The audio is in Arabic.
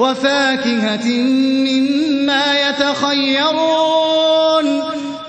وَفَاكِهَةٍ مِّمَّا يَتَخَيَّرُونَ.